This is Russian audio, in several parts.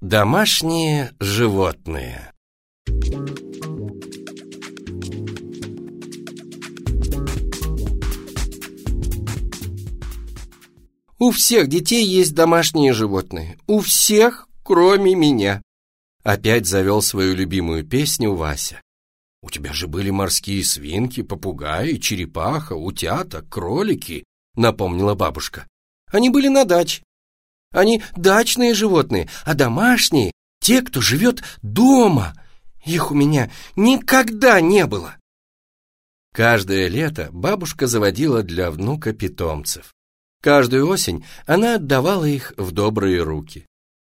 Домашние животные У всех детей есть домашние животные. У всех, кроме меня. Опять завел свою любимую песню Вася. У тебя же были морские свинки, попугаи, черепаха, утята, кролики, напомнила бабушка. Они были на даче. Они дачные животные, а домашние — те, кто живет дома. Их у меня никогда не было. Каждое лето бабушка заводила для внука питомцев. Каждую осень она отдавала их в добрые руки.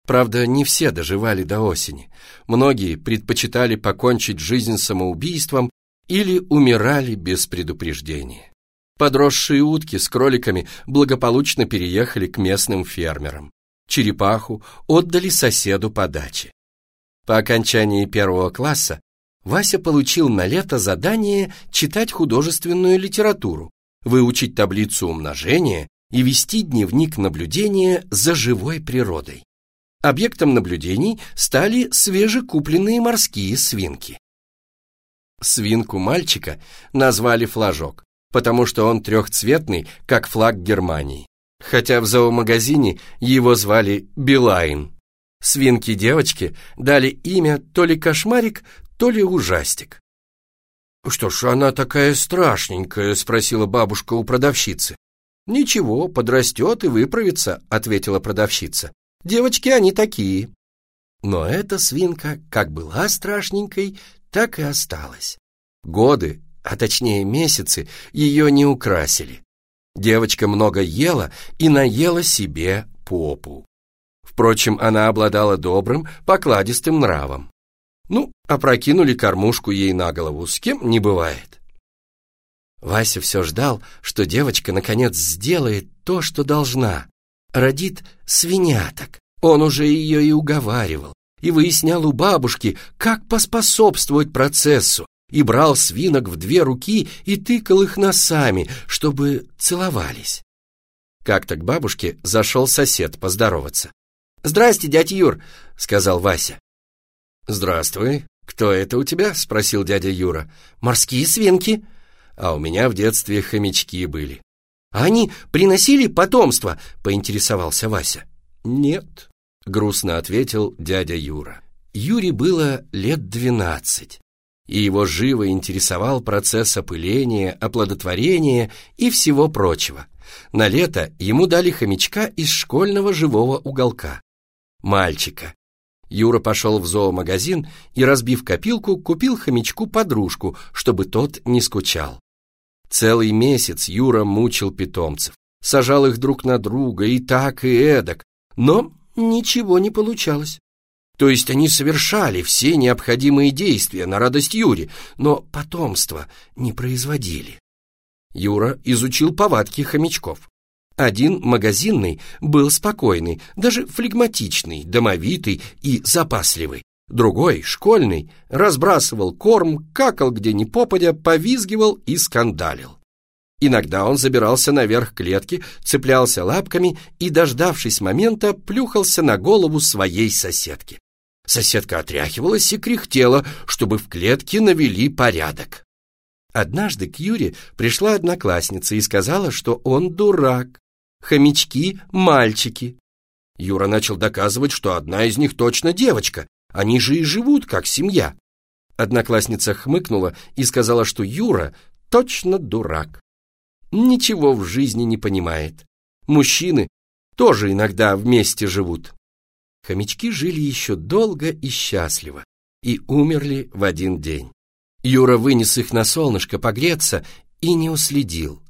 Правда, не все доживали до осени. Многие предпочитали покончить жизнь самоубийством или умирали без предупреждения. Подросшие утки с кроликами благополучно переехали к местным фермерам. Черепаху отдали соседу по даче. По окончании первого класса Вася получил на лето задание читать художественную литературу, выучить таблицу умножения и вести дневник наблюдения за живой природой. Объектом наблюдений стали свежекупленные морские свинки. Свинку мальчика назвали флажок, потому что он трехцветный, как флаг Германии. Хотя в зоомагазине его звали Билайн. Свинки девочки дали имя то ли кошмарик, то ли ужастик. «Что ж, она такая страшненькая?» — спросила бабушка у продавщицы. «Ничего, подрастет и выправится», — ответила продавщица. «Девочки они такие». Но эта свинка как была страшненькой, так и осталась. Годы, а точнее месяцы, ее не украсили. Девочка много ела и наела себе попу. Впрочем, она обладала добрым, покладистым нравом. Ну, опрокинули кормушку ей на голову, с кем не бывает. Вася все ждал, что девочка наконец сделает то, что должна. Родит свиняток. Он уже ее и уговаривал, и выяснял у бабушки, как поспособствовать процессу, и брал свинок в две руки и тыкал их носами, чтобы целовались. Как-то к бабушке зашел сосед поздороваться. «Здрасте, дядя Юр», — сказал Вася. «Здравствуй. Кто это у тебя?» — спросил дядя Юра. «Морские свинки», а у меня в детстве хомячки были. Они приносили потомство, поинтересовался Вася. Нет, грустно ответил дядя Юра. Юре было лет двенадцать, и его живо интересовал процесс опыления, оплодотворения и всего прочего. На лето ему дали хомячка из школьного живого уголка. Мальчика. Юра пошел в зоомагазин и, разбив копилку, купил хомячку подружку, чтобы тот не скучал. Целый месяц Юра мучил питомцев, сажал их друг на друга и так, и эдак, но ничего не получалось. То есть они совершали все необходимые действия на радость Юре, но потомство не производили. Юра изучил повадки хомячков. Один магазинный был спокойный, даже флегматичный, домовитый и запасливый. Другой, школьный, разбрасывал корм, какал где ни попадя, повизгивал и скандалил. Иногда он забирался наверх клетки, цеплялся лапками и, дождавшись момента, плюхался на голову своей соседки. Соседка отряхивалась и кряхтела, чтобы в клетке навели порядок. Однажды к Юре пришла одноклассница и сказала, что он дурак. Хомячки — мальчики. Юра начал доказывать, что одна из них точно девочка, они же и живут как семья. Одноклассница хмыкнула и сказала, что Юра точно дурак. Ничего в жизни не понимает. Мужчины тоже иногда вместе живут. Хомячки жили еще долго и счастливо и умерли в один день. Юра вынес их на солнышко погреться и не уследил.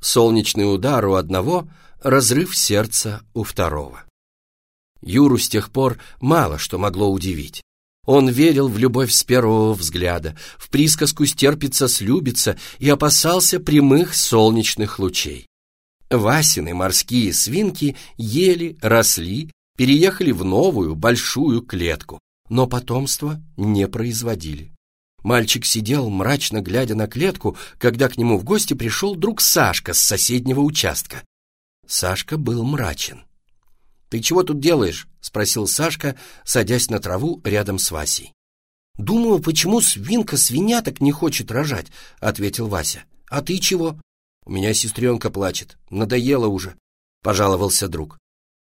Солнечный удар у одного, разрыв сердца у второго. Юру с тех пор мало что могло удивить. Он верил в любовь с первого взгляда, в присказку «стерпится, слюбится» и опасался прямых солнечных лучей. Васины морские свинки ели, росли, переехали в новую большую клетку, но потомство не производили. Мальчик сидел, мрачно глядя на клетку, когда к нему в гости пришел друг Сашка с соседнего участка. Сашка был мрачен. «Ты чего тут делаешь?» — спросил Сашка, садясь на траву рядом с Васей. «Думаю, почему свинка свиняток не хочет рожать?» — ответил Вася. «А ты чего?» «У меня сестренка плачет. Надоело уже», — пожаловался друг.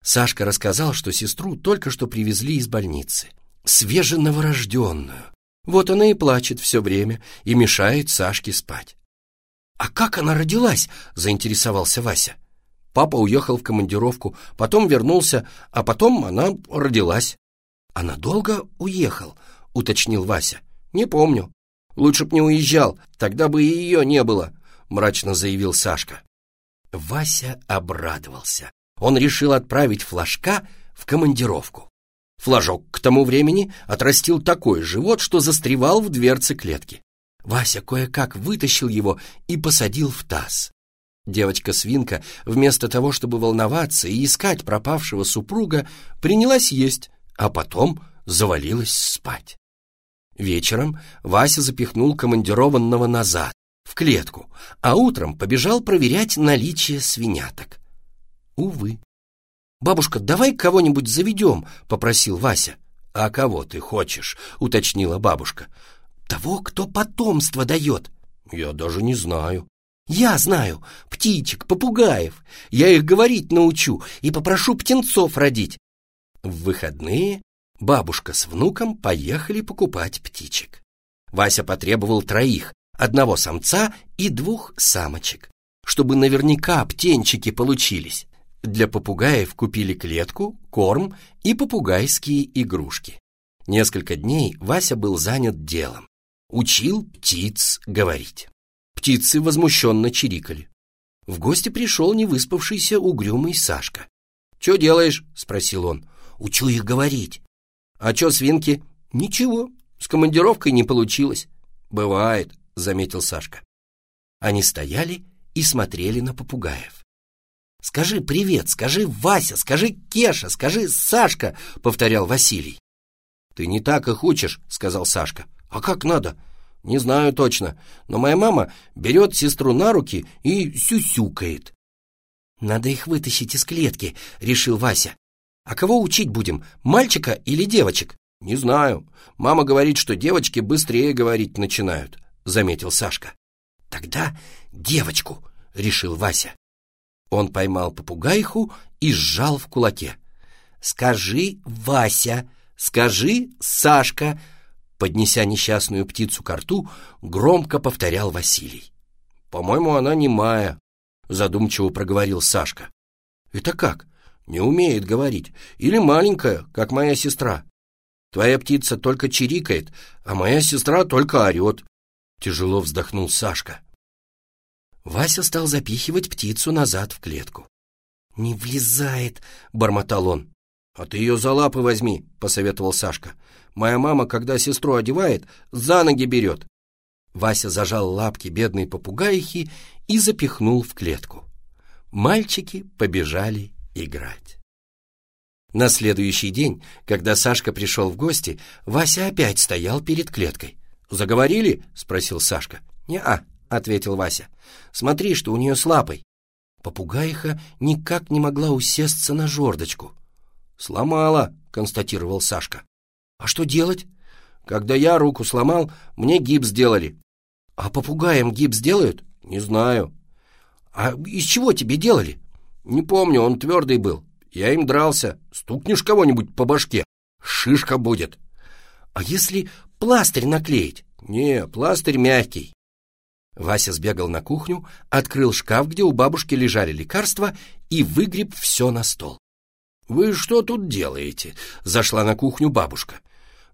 Сашка рассказал, что сестру только что привезли из больницы. Свеженоворожденную. Вот она и плачет все время и мешает Сашке спать. «А как она родилась?» — заинтересовался Вася. Папа уехал в командировку, потом вернулся, а потом она родилась. «Она долго уехал?» — уточнил Вася. «Не помню. Лучше б не уезжал, тогда бы и ее не было», — мрачно заявил Сашка. Вася обрадовался. Он решил отправить флажка в командировку. Флажок к тому времени отрастил такой живот, что застревал в дверце клетки. Вася кое-как вытащил его и посадил в таз. Девочка-свинка, вместо того, чтобы волноваться и искать пропавшего супруга, принялась есть, а потом завалилась спать. Вечером Вася запихнул командированного назад, в клетку, а утром побежал проверять наличие свиняток. Увы. «Бабушка, давай кого-нибудь заведем», — попросил Вася. «А кого ты хочешь?» — уточнила бабушка. «Того, кто потомство дает». «Я даже не знаю». «Я знаю. Птичек, попугаев. Я их говорить научу и попрошу птенцов родить». В выходные бабушка с внуком поехали покупать птичек. Вася потребовал троих, одного самца и двух самочек, чтобы наверняка птенчики получились. Для попугаев купили клетку, корм и попугайские игрушки. Несколько дней Вася был занят делом. Учил птиц говорить. Птицы возмущенно чирикали. В гости пришел невыспавшийся угрюмый Сашка. «Че делаешь?» — спросил он. «Учу их говорить». «А че свинки?» «Ничего, с командировкой не получилось». «Бывает», — заметил Сашка. Они стояли и смотрели на попугаев. «Скажи привет, скажи Вася, скажи Кеша, скажи Сашка», — повторял Василий. «Ты не так их учишь», — сказал Сашка. «А как надо?» «Не знаю точно, но моя мама берет сестру на руки и сюсюкает». «Надо их вытащить из клетки», — решил Вася. «А кого учить будем, мальчика или девочек?» «Не знаю. Мама говорит, что девочки быстрее говорить начинают», — заметил Сашка. «Тогда девочку», — решил Вася. Он поймал попугайху и сжал в кулаке. «Скажи, Вася, скажи, Сашка!» Поднеся несчастную птицу к рту, громко повторял Василий. «По-моему, она не Мая», — задумчиво проговорил Сашка. «Это как? Не умеет говорить. Или маленькая, как моя сестра. Твоя птица только чирикает, а моя сестра только орет». Тяжело вздохнул Сашка. Вася стал запихивать птицу назад в клетку. «Не влезает», — бормотал он. «А ты ее за лапы возьми», — посоветовал Сашка. «Моя мама, когда сестру одевает, за ноги берет». Вася зажал лапки бедной попугаихи и запихнул в клетку. Мальчики побежали играть. На следующий день, когда Сашка пришел в гости, Вася опять стоял перед клеткой. «Заговорили?» — спросил Сашка. «Не-а», — ответил Вася. «Смотри, что у нее с лапой». Попугаиха никак не могла усесться на жердочку. «Сломала», — констатировал Сашка. «А что делать?» «Когда я руку сломал, мне гипс сделали». «А попугаям гипс делают?» «Не знаю». «А из чего тебе делали?» «Не помню, он твердый был. Я им дрался. Стукнешь кого-нибудь по башке, шишка будет». «А если пластырь наклеить?» «Не, пластырь мягкий». Вася сбегал на кухню, открыл шкаф, где у бабушки лежали лекарства, и выгреб все на стол. «Вы что тут делаете?» — зашла на кухню бабушка.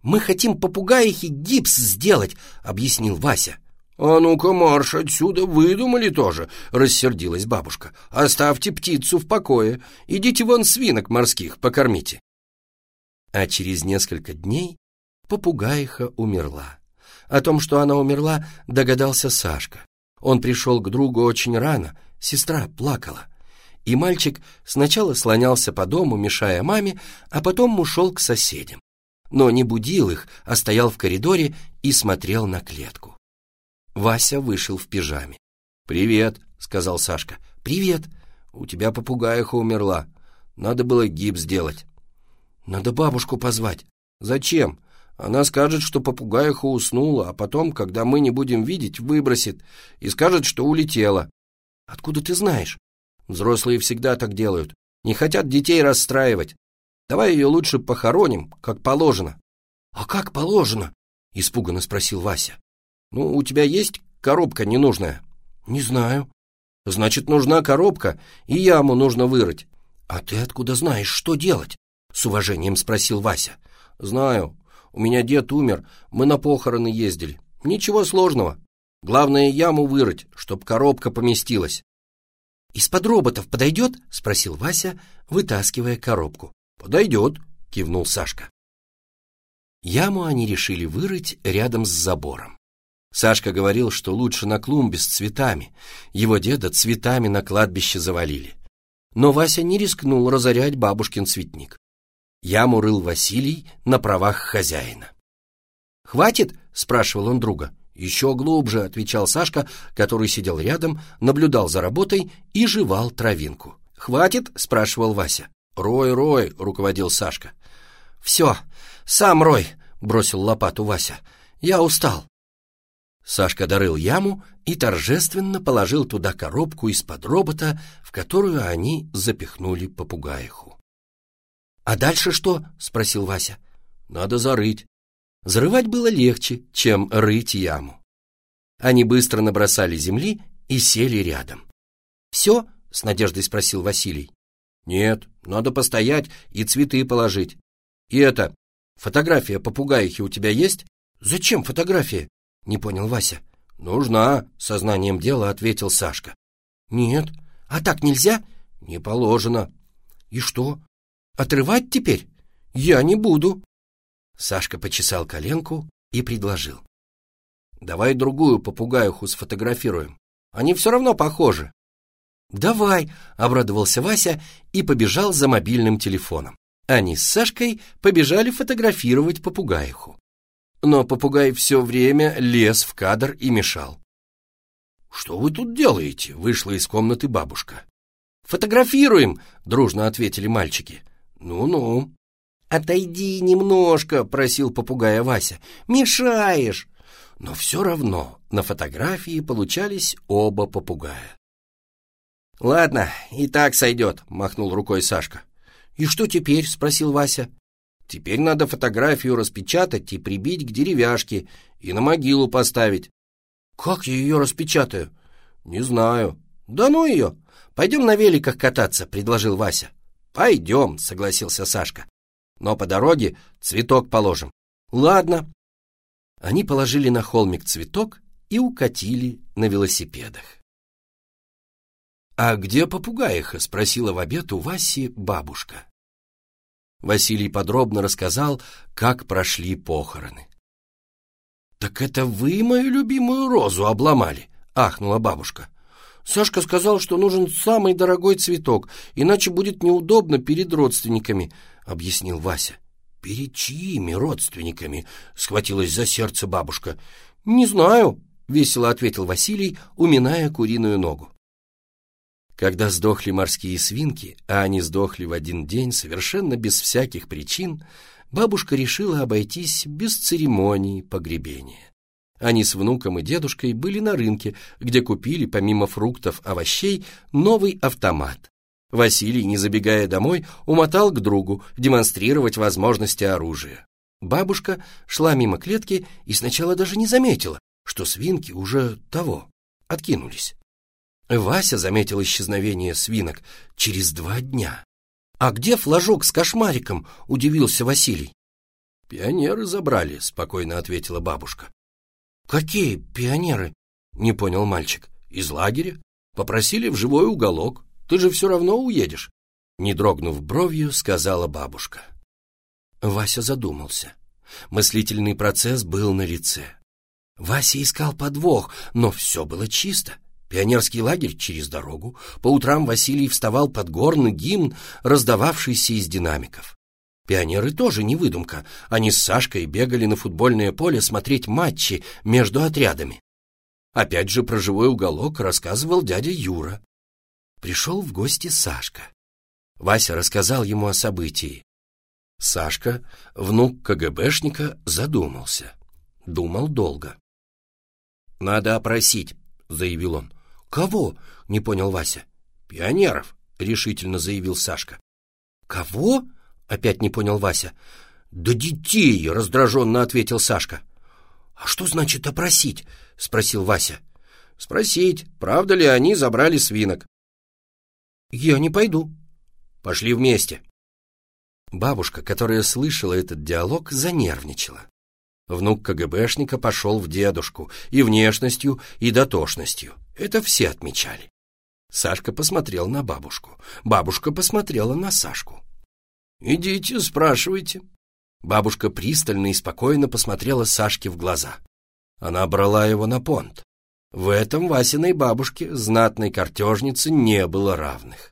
«Мы хотим попугаихи гипс сделать», — объяснил Вася. «А ну-ка, марш отсюда, выдумали тоже», — рассердилась бабушка. «Оставьте птицу в покое, идите вон свинок морских покормите». А через несколько дней попугаиха умерла. О том, что она умерла, догадался Сашка. Он пришел к другу очень рано, сестра плакала. И мальчик сначала слонялся по дому, мешая маме, а потом ушел к соседям. Но не будил их, а стоял в коридоре и смотрел на клетку. Вася вышел в пижаме. «Привет», — сказал Сашка. «Привет. У тебя попугаиха умерла». Надо было гипс сделать. Надо бабушку позвать. Зачем? Она скажет, что попугаиха уснула, а потом, когда мы не будем видеть, выбросит и скажет, что улетела. Откуда ты знаешь? Взрослые всегда так делают. Не хотят детей расстраивать. Давай ее лучше похороним, как положено. А как положено? Испуганно спросил Вася. Ну, у тебя есть коробка ненужная? Не знаю. Значит, нужна коробка, и яму нужно вырыть. А ты откуда знаешь, что делать? С уважением спросил Вася. Знаю. У меня дед умер, мы на похороны ездили. Ничего сложного. Главное, яму вырыть, чтоб коробка поместилась. «Из-под роботов подойдет?» — спросил Вася, вытаскивая коробку. «Подойдет», — кивнул Сашка. Яму они решили вырыть рядом с забором. Сашка говорил, что лучше на клумбе с цветами. Его деда цветами на кладбище завалили. Но Вася не рискнул разорять бабушкин цветник. Яму рыл Василий на правах хозяина. «Хватит?» — спрашивал он друга. «Еще глубже», — отвечал Сашка, который сидел рядом, наблюдал за работой и жевал травинку. «Хватит?» — спрашивал Вася. «Рой, рой», — руководил Сашка. «Все, сам рой», — бросил лопату Вася. «Я устал». Сашка дорыл яму и торжественно положил туда коробку из-под робота, в которую они запихнули попугаиху. «А дальше что?» — спросил Вася. «Надо зарыть». Зарывать было легче, чем рыть яму. Они быстро набросали земли и сели рядом. «Все?» — с надеждой спросил Василий. «Нет, надо постоять и цветы положить. И это, фотография попугаихи у тебя есть?» «Зачем фотография?» — не понял Вася. «Нужна», — сознанием дела ответил Сашка. «Нет, а так нельзя?» «Не положено». «И что, отрывать теперь? Я не буду». Сашка почесал коленку и предложил. «Давай другую попугаиху сфотографируем. Они все равно похожи». «Давай», — обрадовался Вася и побежал за мобильным телефоном. Они с Сашкой побежали фотографировать попугаиху. Но попугай все время лез в кадр и мешал. «Что вы тут делаете?» — вышла из комнаты бабушка. «Фотографируем!» — дружно ответили мальчики. «Ну-ну». «Отойди немножко», — просил попугая Вася. «Мешаешь». Но все равно на фотографии получались оба попугая. «Ладно, и так сойдет», — махнул рукой Сашка. «И что теперь?» — спросил Вася. «Теперь надо фотографию распечатать и прибить к деревяшке и на могилу поставить». «Как я ее распечатаю?» «Не знаю». «Да ну ее! Пойдем на великах кататься», — предложил Вася. «Пойдем», — согласился Сашка. «Но по дороге цветок положим». «Ладно». Они положили на холмик цветок и укатили на велосипедах. «А где попугаиха?» — спросила в обед у Васи бабушка. Василий подробно рассказал, как прошли похороны. «Так это вы мою любимую розу обломали?» — ахнула бабушка. Сашка сказал, что нужен самый дорогой цветок, иначе будет неудобно перед родственниками, — объяснил Вася. «Перед чьими родственниками?» — схватилась за сердце бабушка. «Не знаю», — весело ответил Василий, уминая куриную ногу. Когда сдохли морские свинки, а они сдохли в один день совершенно без всяких причин, бабушка решила обойтись без церемоний погребения. Они с внуком и дедушкой были на рынке, где купили, помимо фруктов, овощей, новый автомат. Василий, не забегая домой, умотал к другу демонстрировать возможности оружия. Бабушка шла мимо клетки и сначала даже не заметила, что свинки уже того, откинулись. Вася заметил исчезновение свинок через два дня. «А где флажок с кошмариком?» — удивился Василий. «Пионеры забрали», — спокойно ответила бабушка. «Какие пионеры?» — не понял мальчик. «Из лагеря. Попросили в живой уголок. Ты же все равно уедешь». Не дрогнув бровью, сказала бабушка. Вася задумался. Мыслительный процесс был на лице. Вася искал подвох, но все было чисто. Пионерский лагерь через дорогу. По утрам Василий вставал под горный гимн, раздававшийся из динамиков. Пионеры тоже не выдумка. Они с Сашкой бегали на футбольное поле смотреть матчи между отрядами. Опять же про живой уголок рассказывал дядя Юра. Пришел в гости Сашка. Вася рассказал ему о событии. Сашка, внук КГБшника, задумался. Думал долго. «Надо опросить», — заявил он. «Кого?» — не понял Вася. «Пионеров», — решительно заявил Сашка. «Кого?» — опять не понял Вася. «Да детей!» — раздраженно ответил Сашка. «А что значит опросить?» — спросил Вася. «Спросить, правда ли они забрали свинок». «Я не пойду». «Пошли вместе». Бабушка, которая слышала этот диалог, занервничала. Внук КГБшника пошел в дедушку и внешностью, и дотошностью. Это все отмечали. Сашка посмотрел на бабушку. Бабушка посмотрела на Сашку. «Идите, спрашивайте». Бабушка пристально и спокойно посмотрела Сашке в глаза. Она брала его на понт. В этом Васиной бабушке, знатной картежнице, не было равных.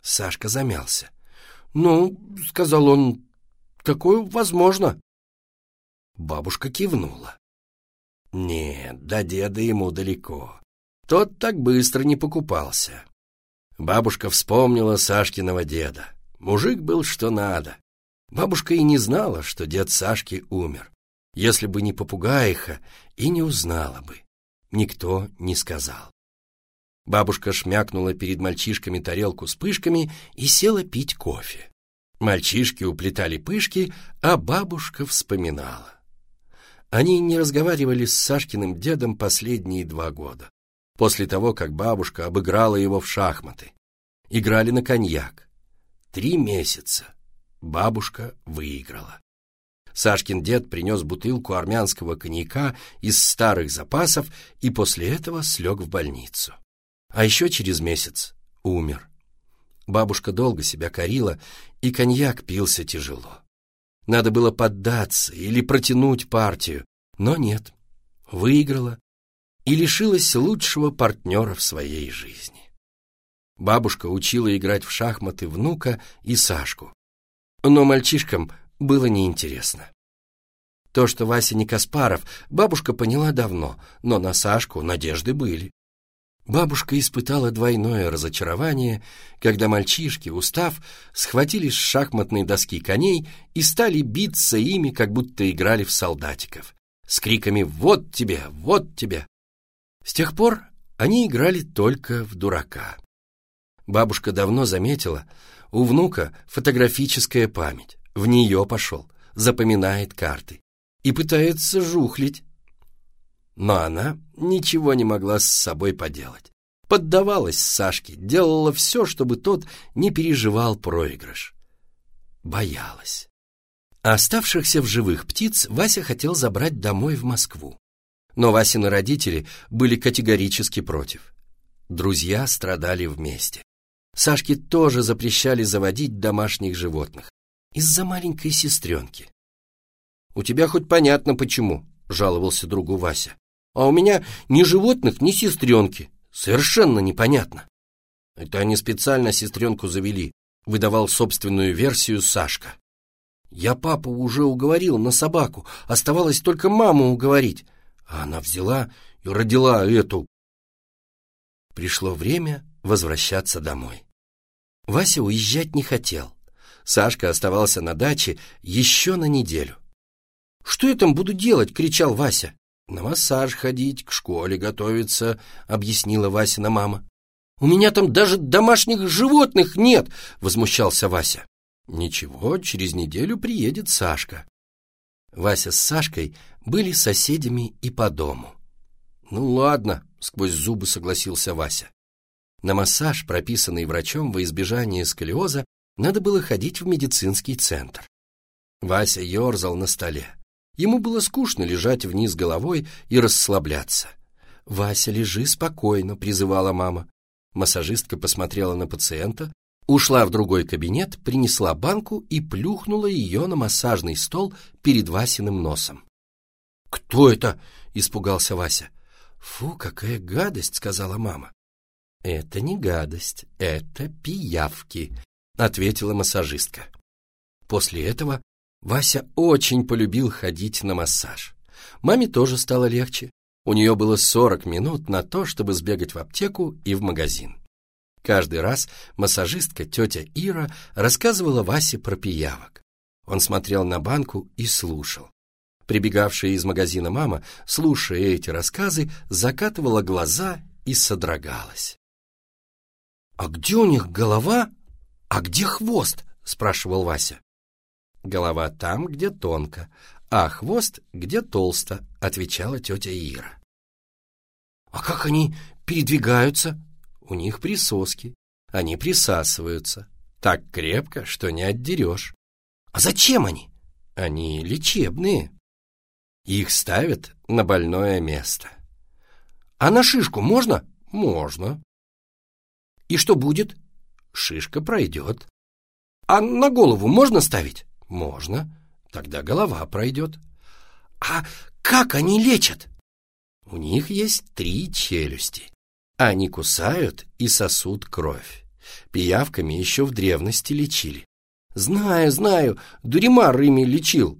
Сашка замялся. «Ну, — сказал он, — такое возможно». Бабушка кивнула. «Нет, до деда ему далеко. Тот так быстро не покупался». Бабушка вспомнила Сашкиного деда. Мужик был что надо. Бабушка и не знала, что дед Сашки умер. Если бы не попугаиха, и не узнала бы. Никто не сказал. Бабушка шмякнула перед мальчишками тарелку с пышками и села пить кофе. Мальчишки уплетали пышки, а бабушка вспоминала. Они не разговаривали с Сашкиным дедом последние два года, после того, как бабушка обыграла его в шахматы. Играли на коньяк. Три месяца. Бабушка выиграла. Сашкин дед принес бутылку армянского коньяка из старых запасов и после этого слег в больницу. А еще через месяц умер. Бабушка долго себя корила, и коньяк пился тяжело. Надо было поддаться или протянуть партию, но нет, выиграла и лишилась лучшего партнера в своей жизни. Бабушка учила играть в шахматы внука и Сашку, но мальчишкам было неинтересно. То, что Вася не Каспаров, бабушка поняла давно, но на Сашку надежды были. Бабушка испытала двойное разочарование, когда мальчишки, устав, схватили с шахматной доски коней и стали биться ими, как будто играли в солдатиков, с криками «Вот тебе! Вот тебе!». С тех пор они играли только в дурака. Бабушка давно заметила, у внука фотографическая память, в нее пошел, запоминает карты и пытается жухлить, но она ничего не могла с собой поделать. Поддавалась Сашке, делала все, чтобы тот не переживал проигрыш. Боялась. А оставшихся в живых птиц Вася хотел забрать домой в Москву. Но Васины родители были категорически против. Друзья страдали вместе. Сашке тоже запрещали заводить домашних животных. Из-за маленькой сестренки. «У тебя хоть понятно почему», — жаловался другу Вася. А у меня ни животных, ни сестренки. Совершенно непонятно. Это они специально сестренку завели, выдавал собственную версию Сашка. Я папу уже уговорил на собаку, оставалось только маму уговорить. А она взяла и родила эту. Пришло время возвращаться домой. Вася уезжать не хотел. Сашка оставался на даче еще на неделю. «Что я там буду делать?» — кричал Вася. «На массаж ходить, к школе готовиться», — объяснила Васина мама. «У меня там даже домашних животных нет!» — возмущался Вася. «Ничего, через неделю приедет Сашка». Вася с Сашкой были соседями и по дому. «Ну ладно», — сквозь зубы согласился Вася. На массаж, прописанный врачом во избежание сколиоза, надо было ходить в медицинский центр. Вася ерзал на столе. Ему было скучно лежать вниз головой и расслабляться. «Вася, лежи спокойно», — призывала мама. Массажистка посмотрела на пациента, ушла в другой кабинет, принесла банку и плюхнула ее на массажный стол перед Васиным носом. «Кто это?» — испугался Вася. «Фу, какая гадость!» — сказала мама. «Это не гадость, это пиявки», — ответила массажистка. После этого Вася очень полюбил ходить на массаж. Маме тоже стало легче. У нее было 40 минут на то, чтобы сбегать в аптеку и в магазин. Каждый раз массажистка тетя Ира рассказывала Васе про пиявок. Он смотрел на банку и слушал. Прибегавшая из магазина мама, слушая эти рассказы, закатывала глаза и содрогалась. «А где у них голова, а где хвост?» — спрашивал Вася. «Голова там, где тонко, а хвост где толсто», — отвечала тетя Ира. «А как они передвигаются?» «У них присоски, они присасываются, так крепко, что не отдерешь». «А зачем они?» «Они лечебные». Их ставят на больное место. «А на шишку можно?» «Можно». «И что будет?» «Шишка пройдет». «А на голову можно ставить?» «Можно. Тогда голова пройдет». «А как они лечат?» «У них есть три челюсти. Они кусают и сосут кровь. Пиявками еще в древности лечили. «Знаю, знаю, Дуримар ими лечил».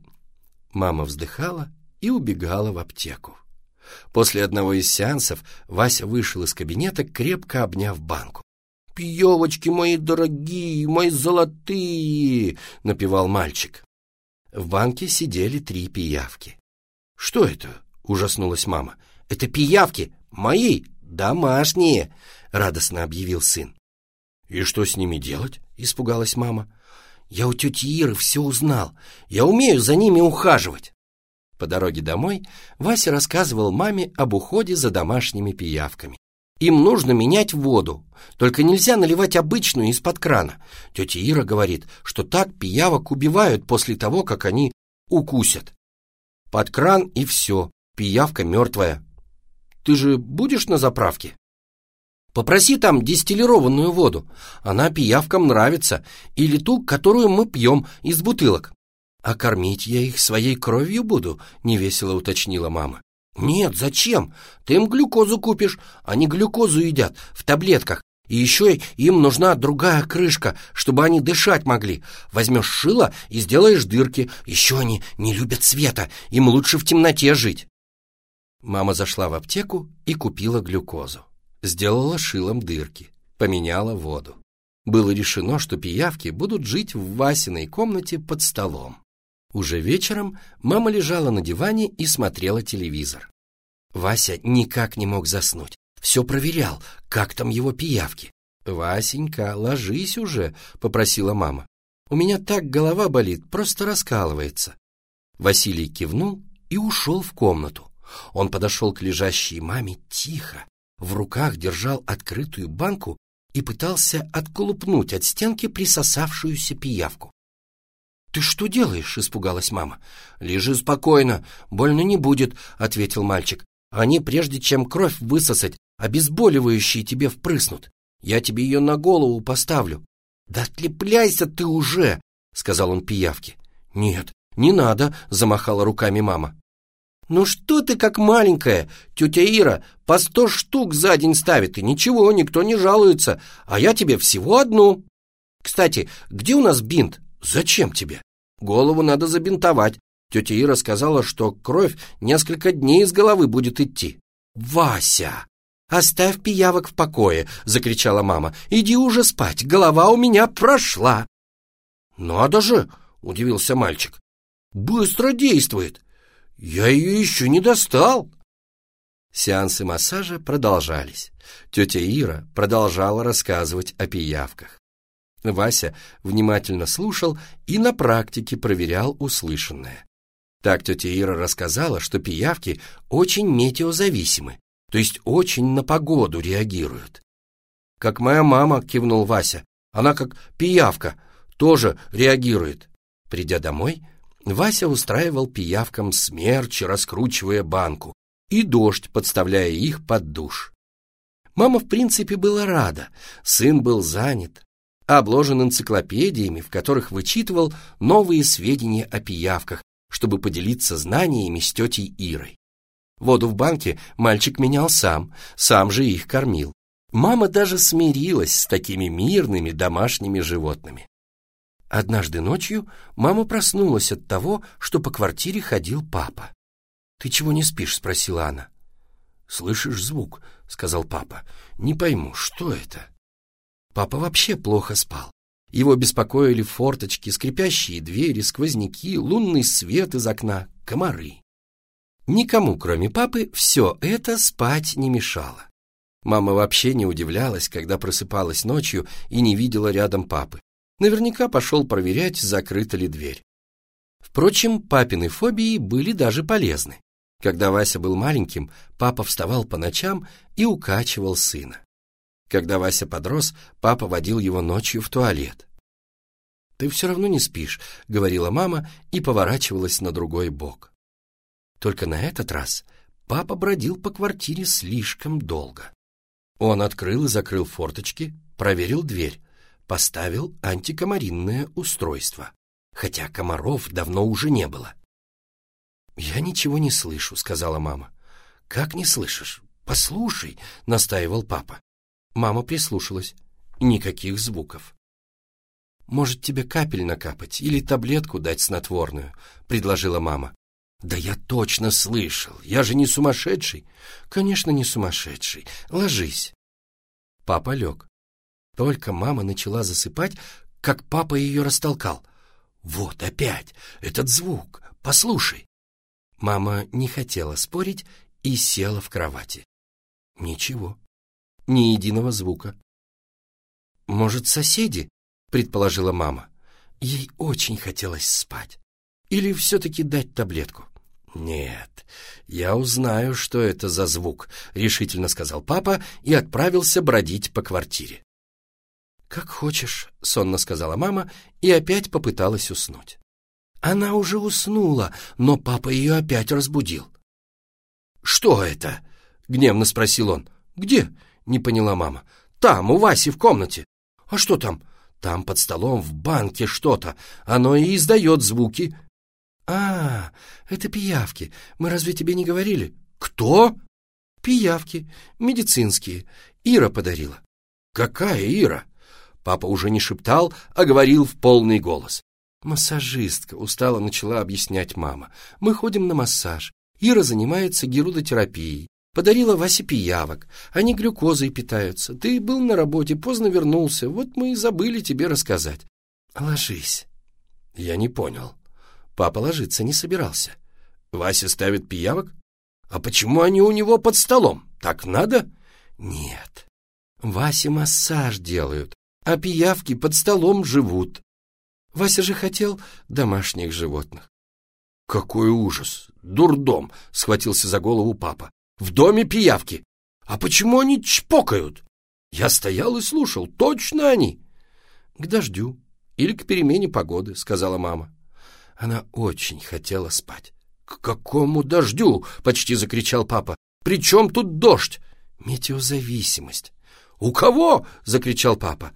Мама вздыхала и убегала в аптеку. После одного из сеансов Вася вышел из кабинета, крепко обняв банку. «Пьевочки мои дорогие, мои золотые!» — напевал мальчик. В банке сидели три пиявки. «Что это?» — ужаснулась мама. «Это пиявки! Мои! Домашние!» — радостно объявил сын. «И что с ними делать?» — испугалась мама. «Я у тети Иры все узнал. Я умею за ними ухаживать». По дороге домой Вася рассказывал маме об уходе за домашними пиявками. Им нужно менять воду, только нельзя наливать обычную из-под крана. Тетя Ира говорит, что так пиявок убивают после того, как они укусят. Под кран и все, пиявка мертвая. Ты же будешь на заправке? Попроси там дистиллированную воду, она пиявкам нравится, или ту, которую мы пьем из бутылок. А кормить я их своей кровью буду, невесело уточнила мама. «Нет, зачем? Ты им глюкозу купишь. Они глюкозу едят в таблетках. И еще им нужна другая крышка, чтобы они дышать могли. Возьмешь шило и сделаешь дырки. Еще они не любят света, им лучше в темноте жить». Мама зашла в аптеку и купила глюкозу. Сделала шилом дырки, поменяла воду. Было решено, что пиявки будут жить в Васиной комнате под столом. Уже вечером мама лежала на диване и смотрела телевизор. Вася никак не мог заснуть. Все проверял, как там его пиявки. «Васенька, ложись уже», — попросила мама. «У меня так голова болит, просто раскалывается». Василий кивнул и ушел в комнату. Он подошел к лежащей маме тихо, в руках держал открытую банку и пытался отколупнуть от стенки присосавшуюся пиявку. «Ты что делаешь?» — испугалась мама. «Лежи спокойно, больно не будет», — ответил мальчик. «Они, прежде чем кровь высосать, обезболивающие тебе впрыснут. Я тебе ее на голову поставлю». «Да отлепляйся ты уже!» — сказал он пиявке. «Нет, не надо», — замахала руками мама. «Ну что ты как маленькая? Тетя Ира по сто штук за день ставит, и ничего, никто не жалуется, а я тебе всего одну. Кстати, где у нас бинт? Зачем тебе? Голову надо забинтовать. Тетя Ира сказала, что кровь несколько дней из головы будет идти. «Вася, оставь пиявок в покое!» — закричала мама. «Иди уже спать, голова у меня прошла!» «Надо же!» — удивился мальчик. «Быстро действует! Я ее еще не достал!» Сеансы массажа продолжались. Тетя Ира продолжала рассказывать о пиявках. Вася внимательно слушал и на практике проверял услышанное. Так тетя Ира рассказала, что пиявки очень метеозависимы, то есть очень на погоду реагируют. «Как моя мама», — кивнул Вася, — «она как пиявка, тоже реагирует». Придя домой, Вася устраивал пиявкам смерчи, раскручивая банку, и дождь, подставляя их под душ. Мама, в принципе, была рада, сын был занят, обложен энциклопедиями, в которых вычитывал новые сведения о пиявках, чтобы поделиться знаниями с тетей Ирой. Воду в банке мальчик менял сам, сам же их кормил. Мама даже смирилась с такими мирными домашними животными. Однажды ночью мама проснулась от того, что по квартире ходил папа. «Ты чего не спишь?» — спросила она. «Слышишь звук?» — сказал папа. «Не пойму, что это?» Папа вообще плохо спал. Его беспокоили форточки, скрипящие двери, сквозняки, лунный свет из окна, комары. Никому, кроме папы, все это спать не мешало. Мама вообще не удивлялась, когда просыпалась ночью и не видела рядом папы. Наверняка пошел проверять, закрыта ли дверь. Впрочем, папины фобии были даже полезны. Когда Вася был маленьким, папа вставал по ночам и укачивал сына. Когда Вася подрос, папа водил его ночью в туалет. «Ты все равно не спишь», — говорила мама и поворачивалась на другой бок. Только на этот раз папа бродил по квартире слишком долго. Он открыл и закрыл форточки, проверил дверь, поставил антикомаринное устройство, хотя комаров давно уже не было. «Я ничего не слышу», — сказала мама. «Как не слышишь? Послушай», — настаивал папа. Мама прислушалась. Никаких звуков. «Может, тебе капель накапать или таблетку дать снотворную?» — предложила мама. «Да я точно слышал. Я же не сумасшедший». «Конечно, не сумасшедший. Ложись». Папа лег. Только мама начала засыпать, как папа ее растолкал. «Вот опять этот звук. Послушай». Мама не хотела спорить и села в кровати. Ничего ни единого звука. «Может, соседи?» — предположила мама. Ей очень хотелось спать. Или все-таки дать таблетку? «Нет, я узнаю, что это за звук», — решительно сказал папа и отправился бродить по квартире. «Как хочешь», — сонно сказала мама и опять попыталась уснуть. Она уже уснула, но папа ее опять разбудил. «Что это?» — гневно спросил он. «Где?» — не поняла мама. «Там, у Васи в комнате». «А что там?» «Там под столом в банке что-то. Оно и издает звуки». «А, это пиявки. Мы разве тебе не говорили?» «Кто?» «Пиявки. Медицинские. Ира подарила». «Какая Ира?» Папа уже не шептал, а говорил в полный голос. «Массажистка», — устало начала объяснять мама. «Мы ходим на массаж. Ира занимается герудотерапией. Подарила Васе пиявок. Они глюкозой питаются. Ты был на работе, поздно вернулся. Вот мы и забыли тебе рассказать. Ложись. Я не понял. Папа ложиться не собирался. Вася ставит пиявок? А почему они у него под столом? Так надо? Нет. Васе массаж делают, а пиявки под столом живут. Вася же хотел домашних животных. Какой ужас! Дурдом! Схватился за голову папа. В доме пиявки. А почему они чпокают? Я стоял и слушал. Точно они. К дождю или к перемене погоды, сказала мама. Она очень хотела спать. К какому дождю? Почти закричал папа. При чем тут дождь? Метеозависимость. У кого? Закричал папа.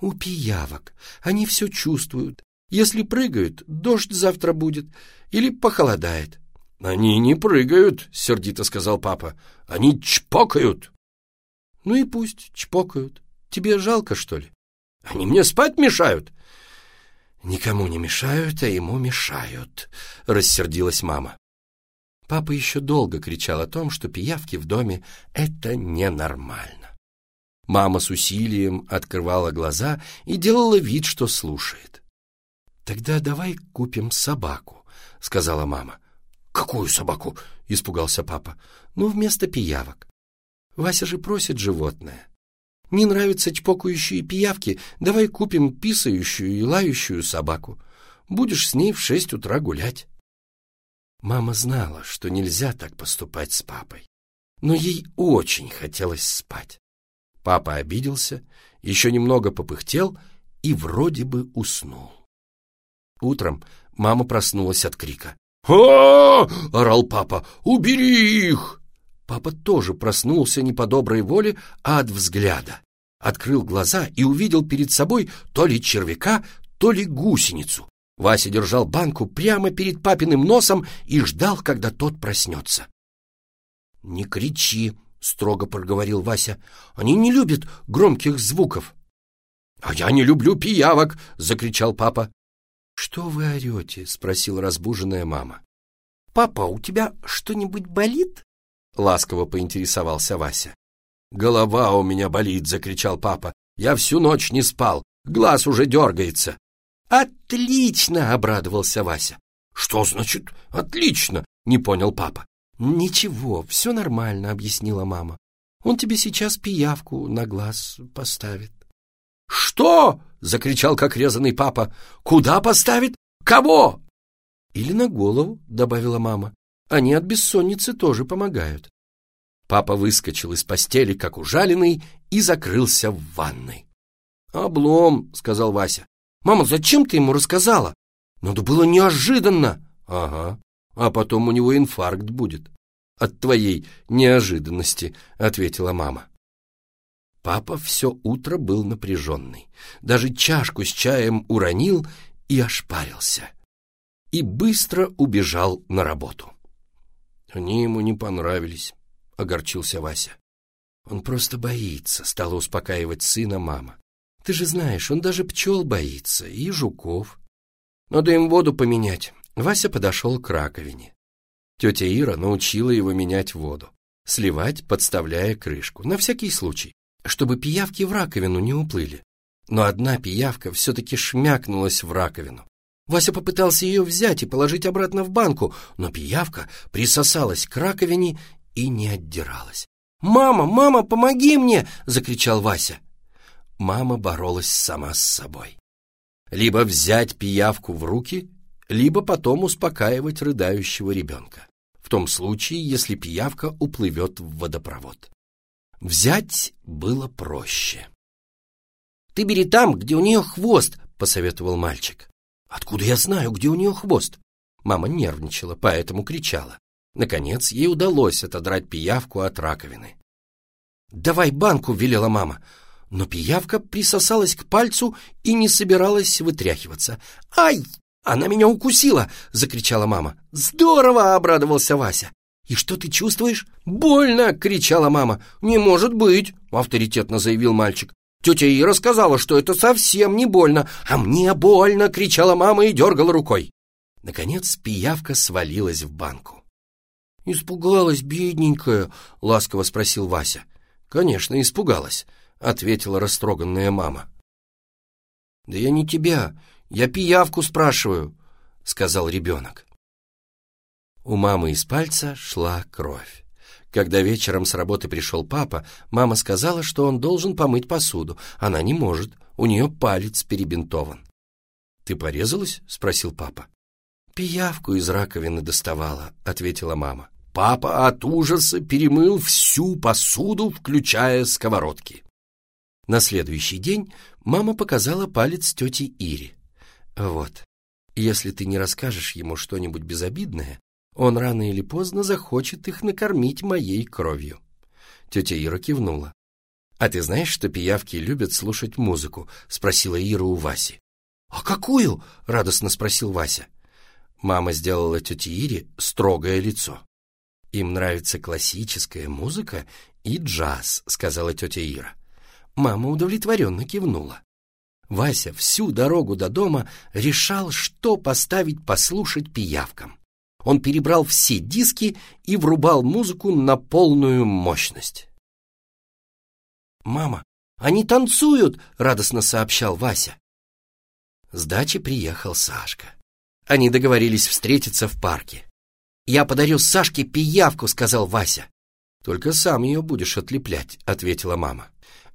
У пиявок. Они все чувствуют. Если прыгают, дождь завтра будет или похолодает. «Они не прыгают», — сердито сказал папа. «Они чпокают». «Ну и пусть чпокают. Тебе жалко, что ли?» «Они мне спать мешают». «Никому не мешают, а ему мешают», — рассердилась мама. Папа еще долго кричал о том, что пиявки в доме — это ненормально. Мама с усилием открывала глаза и делала вид, что слушает. «Тогда давай купим собаку», — сказала мама. «Какую собаку?» — испугался папа. «Ну, вместо пиявок. Вася же просит животное. Не нравятся чпокающие пиявки, давай купим писающую и лающую собаку. Будешь с ней в шесть утра гулять». Мама знала, что нельзя так поступать с папой, но ей очень хотелось спать. Папа обиделся, еще немного попыхтел и вроде бы уснул. Утром мама проснулась от крика а орал папа. «Убери их!» Папа тоже проснулся не по доброй воле, а от взгляда. Открыл глаза и увидел перед собой то ли червяка, то ли гусеницу. Вася держал банку прямо перед папиным носом и ждал, когда тот проснется. «Не кричи!» — строго проговорил Вася. «Они не любят громких звуков». «А я не люблю пиявок!» — закричал папа. «Что вы орете?» — спросила разбуженная мама. «Папа, у тебя что-нибудь болит?» — ласково поинтересовался Вася. «Голова у меня болит!» — закричал папа. Я всю ночь не спал, глаз уже дергается». «Отлично!» — обрадовался Вася. «Что значит «отлично»?» — не понял папа. «Ничего, все нормально», — объяснила мама. «Он тебе сейчас пиявку на глаз поставит». «Что?» — закричал как резанный папа. «Куда поставит? Кого?» «Или на голову», — добавила мама. «Они от бессонницы тоже помогают». Папа выскочил из постели, как ужаленный, и закрылся в ванной. «Облом», — сказал Вася. «Мама, зачем ты ему рассказала? Надо было неожиданно». «Ага, а потом у него инфаркт будет». «От твоей неожиданности», — ответила мама. Папа все утро был напряженный. Даже чашку с чаем уронил и ошпарился. И быстро убежал на работу. Они ему не понравились огорчился Вася. Он просто боится, стала успокаивать сына мама. Ты же знаешь, он даже пчел боится и жуков. Надо им воду поменять. Вася подошел к раковине. Тетя Ира научила его менять воду, сливать, подставляя крышку, на всякий случай, чтобы пиявки в раковину не уплыли. Но одна пиявка все-таки шмякнулась в раковину. Вася попытался ее взять и положить обратно в банку, но пиявка присосалась к раковине и не отдиралась. «Мама, мама, помоги мне!» — закричал Вася. Мама боролась сама с собой. Либо взять пиявку в руки, либо потом успокаивать рыдающего ребенка. В том случае, если пиявка уплывет в водопровод. Взять было проще. «Ты бери там, где у нее хвост», — посоветовал мальчик. «Откуда я знаю, где у нее хвост?» Мама нервничала, поэтому кричала. Наконец, ей удалось отодрать пиявку от раковины. «Давай банку», — велела мама. Но пиявка присосалась к пальцу и не собиралась вытряхиваться. «Ай! Она меня укусила!» — закричала мама. «Здорово!» — обрадовался Вася. «И что ты чувствуешь?» «Больно!» — кричала мама. «Не может быть!» — авторитетно заявил мальчик. «Тетя Ира сказала, что это совсем не больно, а мне больно!» — кричала мама и дергала рукой. Наконец пиявка свалилась в банку. «Испугалась, бедненькая?» — ласково спросил Вася. «Конечно, испугалась», — ответила растроганная мама. «Да я не тебя, я пиявку спрашиваю», — сказал ребенок. У мамы из пальца шла кровь. Когда вечером с работы пришел папа, мама сказала, что он должен помыть посуду. Она не может, у нее палец перебинтован. «Ты порезалась?» — спросил папа. «Пиявку из раковины доставала», — ответила мама. Папа от ужаса перемыл всю посуду, включая сковородки. На следующий день мама показала палец тете Ире. «Вот, если ты не расскажешь ему что-нибудь безобидное, он рано или поздно захочет их накормить моей кровью». Тетя Ира кивнула. «А ты знаешь, что пиявки любят слушать музыку?» — спросила Ира у Васи. «А какую?» — радостно спросил Вася. Мама сделала тете Ире строгое лицо. «Им нравится классическая музыка и джаз», — сказала тетя Ира. Мама удовлетворенно кивнула. Вася всю дорогу до дома решал, что поставить послушать пиявкам. Он перебрал все диски и врубал музыку на полную мощность. «Мама, они танцуют!» — радостно сообщал Вася. С дачи приехал Сашка. Они договорились встретиться в парке. «Я подарю Сашке пиявку», — сказал Вася. «Только сам ее будешь отлеплять», — ответила мама.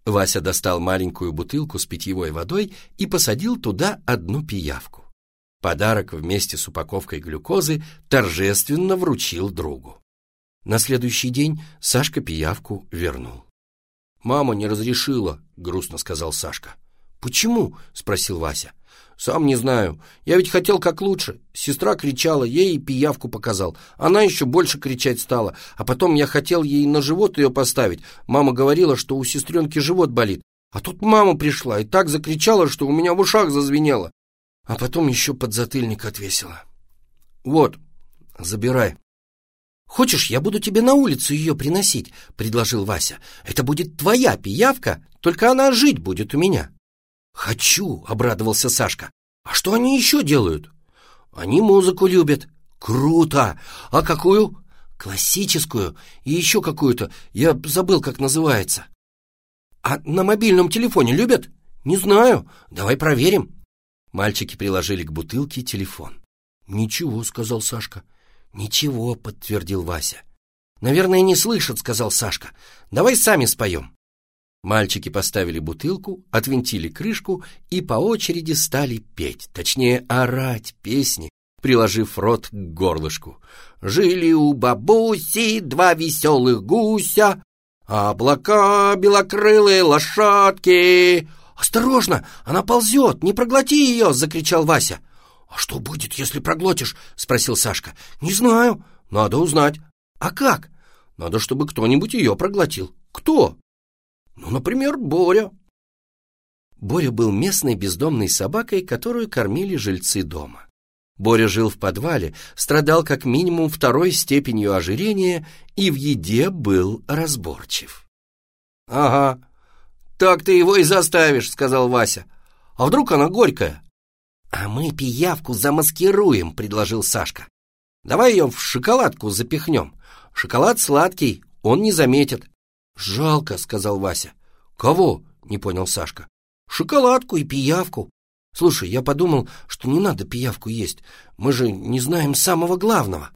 Вася достал маленькую бутылку с питьевой водой и посадил туда одну пиявку. Подарок вместе с упаковкой глюкозы торжественно вручил другу. На следующий день Сашка пиявку вернул. «Мама не разрешила», — грустно сказал Сашка. «Почему?» — спросил Вася. «Сам не знаю. Я ведь хотел как лучше. Сестра кричала, ей пиявку показал. Она еще больше кричать стала. А потом я хотел ей на живот ее поставить. Мама говорила, что у сестренки живот болит. А тут мама пришла и так закричала, что у меня в ушах зазвенело. А потом еще подзатыльник отвесила. Вот, забирай. «Хочешь, я буду тебе на улицу ее приносить?» — предложил Вася. «Это будет твоя пиявка, только она жить будет у меня». «Хочу!» — обрадовался Сашка. «А что они еще делают?» «Они музыку любят». «Круто! А какую?» «Классическую и еще какую-то. Я забыл, как называется». А на мобильном телефоне любят? Не знаю. Давай проверим. Мальчики приложили к бутылке телефон. «Ничего», — сказал Сашка. «Ничего», — подтвердил Вася. «Наверное, не слышат», — сказал Сашка. «Давай сами споем». Мальчики поставили бутылку, отвинтили крышку и по очереди стали петь, точнее, орать песни, приложив рот к горлышку. «Жили у бабуси два веселых гуся, облака белокрылые лошадки». «Осторожно, она ползет, не проглоти ее!» — закричал Вася. «А что будет, если проглотишь?» — спросил Сашка. «Не знаю. Надо узнать». «А как?» «Надо, чтобы кто-нибудь ее проглотил». «Кто?» Ну, например, Боря. Боря был местной бездомной собакой, которую кормили жильцы дома. Боря жил в подвале, страдал как минимум второй степенью ожирения и в еде был разборчив. «Ага, так ты его и заставишь», — сказал Вася. «А вдруг она горькая?» «А мы пиявку замаскируем», — предложил Сашка. «Давай ее в шоколадку запихнем. Шоколад сладкий, он не заметит». «Жалко», — сказал Вася. «Кого?» — не понял Сашка. «Шоколадку и пиявку. Слушай, я подумал, что не надо пиявку есть. Мы же не знаем самого главного».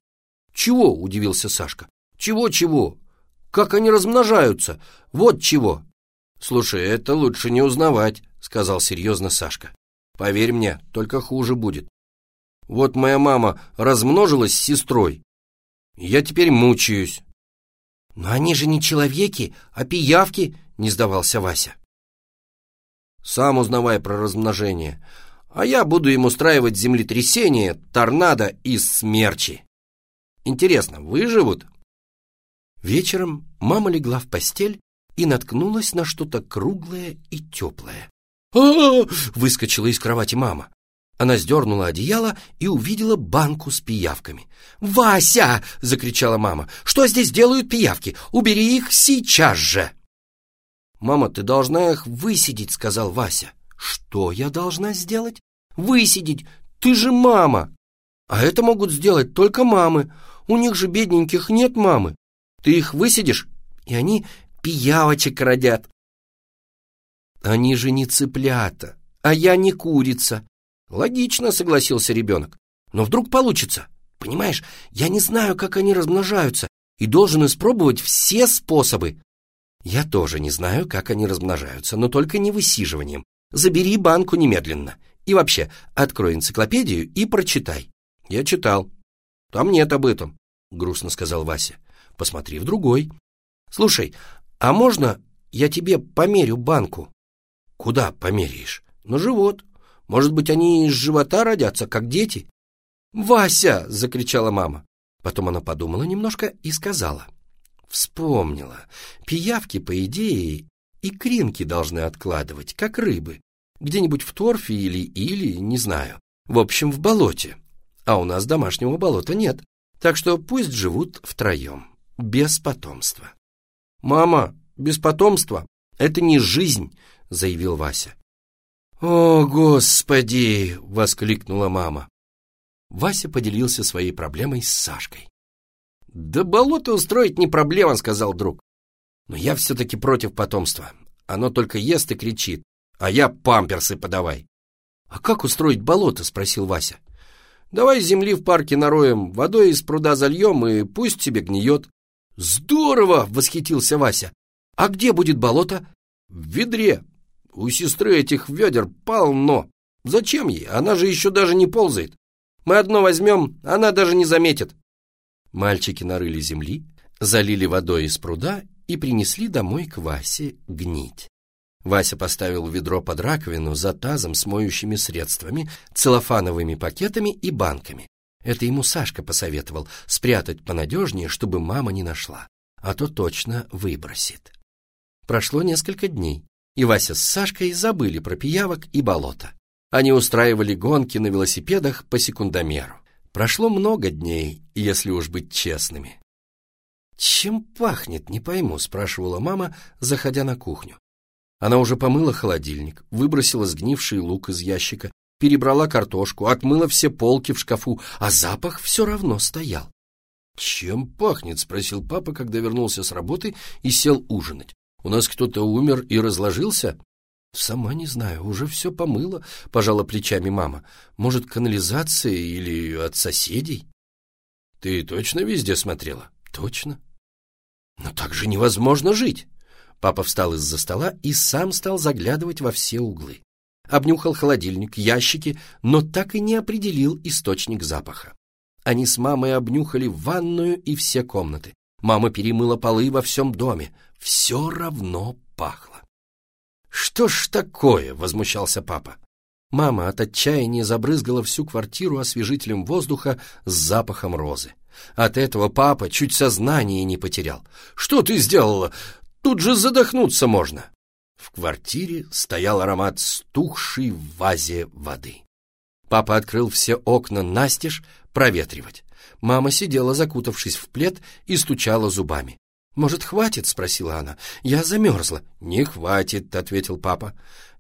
«Чего?» — удивился Сашка. «Чего-чего? Как они размножаются? Вот чего!» «Слушай, это лучше не узнавать», — сказал серьезно Сашка. «Поверь мне, только хуже будет. Вот моя мама размножилась с сестрой. Я теперь мучаюсь. «Но они же не человеки, а пиявки!» — не сдавался Вася. «Сам узнавай про размножение, а я буду им устраивать землетрясение, торнадо и смерчи. Интересно, выживут?» Вечером мама легла в постель и наткнулась на что-то круглое и теплое. а, -а, -а выскочила из кровати мама. Она сдернула одеяло и увидела банку с пиявками. «Вася!» — закричала мама. «Что здесь делают пиявки? Убери их сейчас же!» «Мама, ты должна их высидеть», — сказал Вася. «Что я должна сделать?» «Высидеть! Ты же мама!» «А это могут сделать только мамы. У них же бедненьких нет мамы. Ты их высидишь, и они пиявочек родят». «Они же не цыплята, а я не курица. Логично, согласился ребенок. Но вдруг получится. Понимаешь, я не знаю, как они размножаются, и должен испробовать все способы. Я тоже не знаю, как они размножаются, но только не высиживанием. Забери банку немедленно. И вообще, открой энциклопедию и прочитай. Я читал. Там нет об этом, грустно сказал Вася. Посмотри в другой. Слушай, а можно я тебе померю банку? Куда померяешь? На живот. Может быть, они из живота родятся, как дети?» «Вася!» — закричала мама. Потом она подумала немножко и сказала. Вспомнила. Пиявки, по идее, и кринки должны откладывать, как рыбы. Где-нибудь в торфе или или, не знаю. В общем, в болоте. А у нас домашнего болота нет. Так что пусть живут втроем, без потомства. «Мама, без потомства — это не жизнь», — заявил Вася. «О, Господи!» — воскликнула мама. Вася поделился своей проблемой с Сашкой. «Да болото устроить не проблема», — сказал друг. «Но я все-таки против потомства. Оно только ест и кричит, а я памперсы подавай». «А как устроить болото?» — спросил Вася. «Давай земли в парке нароем, водой из пруда зальем и пусть себе гниет». «Здорово!» — восхитился Вася. «А где будет болото?» «В ведре. У сестры этих ведер полно. Зачем ей? Она же еще даже не ползает. Мы одно возьмем, она даже не заметит. Мальчики нарыли земли, залили водой из пруда и принесли домой к Васе гнить. Вася поставил ведро под раковину за тазом с моющими средствами, целлофановыми пакетами и банками. Это ему Сашка посоветовал спрятать понадежнее, чтобы мама не нашла, а то точно выбросит. Прошло несколько дней и Вася с Сашкой забыли про пиявок и болото. Они устраивали гонки на велосипедах по секундомеру. Прошло много дней, если уж быть честными. «Чем пахнет, не пойму», — спрашивала мама, заходя на кухню. Она уже помыла холодильник, выбросила сгнивший лук из ящика, перебрала картошку, отмыла все полки в шкафу, а запах все равно стоял. «Чем пахнет?» — спросил папа, когда вернулся с работы и сел ужинать. У нас кто-то умер и разложился?» «Сама не знаю, уже все помыло», — пожала плечами мама. «Может, канализация или от соседей?» «Ты точно везде смотрела?» «Точно». «Но так же невозможно жить!» Папа встал из-за стола и сам стал заглядывать во все углы. Обнюхал холодильник, ящики, но так и не определил источник запаха. Они с мамой обнюхали ванную и все комнаты. Мама перемыла полы во всем доме. Все равно пахло. «Что ж такое?» — возмущался папа. Мама от отчаяния забрызгала всю квартиру освежителем воздуха с запахом розы. От этого папа чуть сознание не потерял. «Что ты сделала? Тут же задохнуться можно!» В квартире стоял аромат стухшей в вазе воды. Папа открыл все окна настежь проветривать. Мама сидела, закутавшись в плед, и стучала зубами. «Может, хватит?» — спросила она. «Я замерзла». «Не хватит», — ответил папа.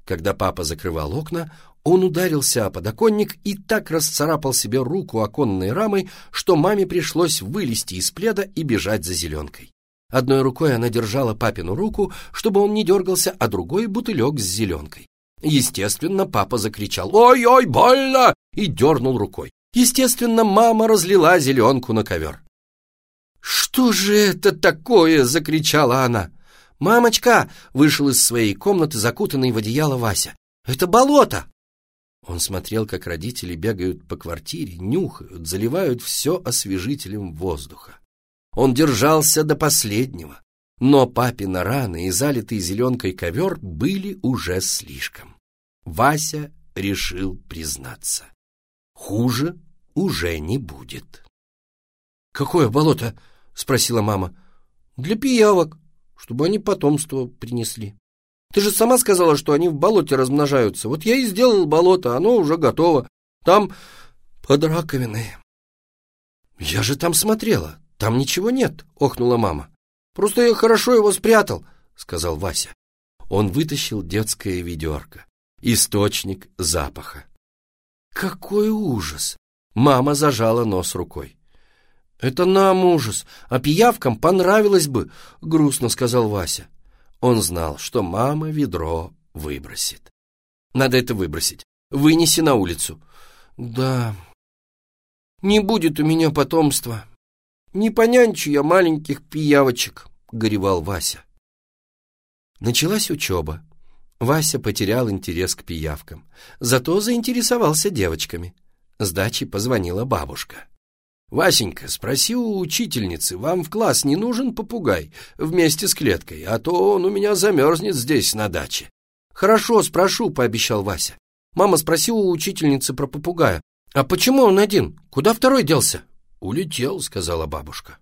Когда папа закрывал окна, он ударился о подоконник и так расцарапал себе руку оконной рамой, что маме пришлось вылезти из пледа и бежать за зеленкой. Одной рукой она держала папину руку, чтобы он не дергался, а другой — бутылек с зеленкой. Естественно, папа закричал «Ой-ой, больно!» и дернул рукой. Естественно, мама разлила зеленку на ковер. «Что же это такое?» — закричала она. «Мамочка!» — вышел из своей комнаты, закутанный в одеяло Вася. «Это болото!» Он смотрел, как родители бегают по квартире, нюхают, заливают все освежителем воздуха. Он держался до последнего, но папина раны и залитый зеленкой ковер были уже слишком. Вася решил признаться. Хуже уже не будет. «Какое болото?» — спросила мама. «Для пиявок, чтобы они потомство принесли. Ты же сама сказала, что они в болоте размножаются. Вот я и сделал болото, оно уже готово. Там под раковиной». «Я же там смотрела, «Там ничего нет», — охнула мама. «Просто я хорошо его спрятал», — сказал Вася. Он вытащил детское ведерко. Источник запаха. «Какой ужас!» Мама зажала нос рукой. «Это нам ужас, а пиявкам понравилось бы», — грустно сказал Вася. Он знал, что мама ведро выбросит. «Надо это выбросить. Вынеси на улицу». «Да, не будет у меня потомства», «Не понянчу я маленьких пиявочек», — горевал Вася. Началась учеба. Вася потерял интерес к пиявкам, зато заинтересовался девочками. С дачи позвонила бабушка. «Васенька, спроси у учительницы, вам в класс не нужен попугай вместе с клеткой, а то он у меня замерзнет здесь на даче». «Хорошо, спрошу», — пообещал Вася. Мама спросила у учительницы про попугая. «А почему он один? Куда второй делся?» «Улетел», — сказала бабушка.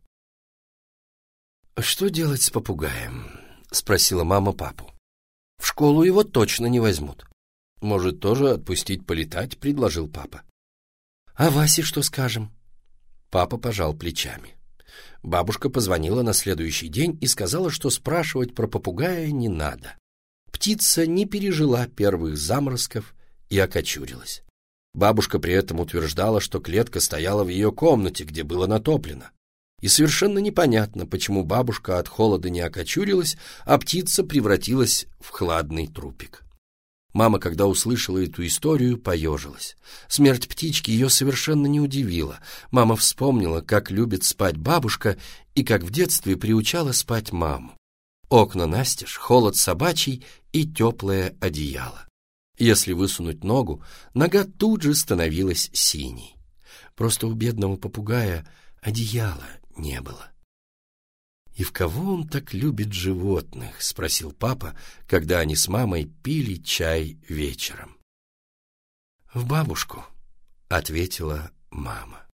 «Что делать с попугаем?» — спросила мама папу. «В школу его точно не возьмут». «Может, тоже отпустить полетать?» — предложил папа. «А Васе что скажем?» Папа пожал плечами. Бабушка позвонила на следующий день и сказала, что спрашивать про попугая не надо. Птица не пережила первых заморозков и окочурилась. Бабушка при этом утверждала, что клетка стояла в ее комнате, где было натоплено. И совершенно непонятно, почему бабушка от холода не окочурилась, а птица превратилась в хладный трупик. Мама, когда услышала эту историю, поежилась. Смерть птички ее совершенно не удивила. Мама вспомнила, как любит спать бабушка и как в детстве приучала спать маму. Окна настежь, холод собачий и теплое одеяло. Если высунуть ногу, нога тут же становилась синей. Просто у бедного попугая одеяла не было. «И в кого он так любит животных?» — спросил папа, когда они с мамой пили чай вечером. «В бабушку», — ответила мама.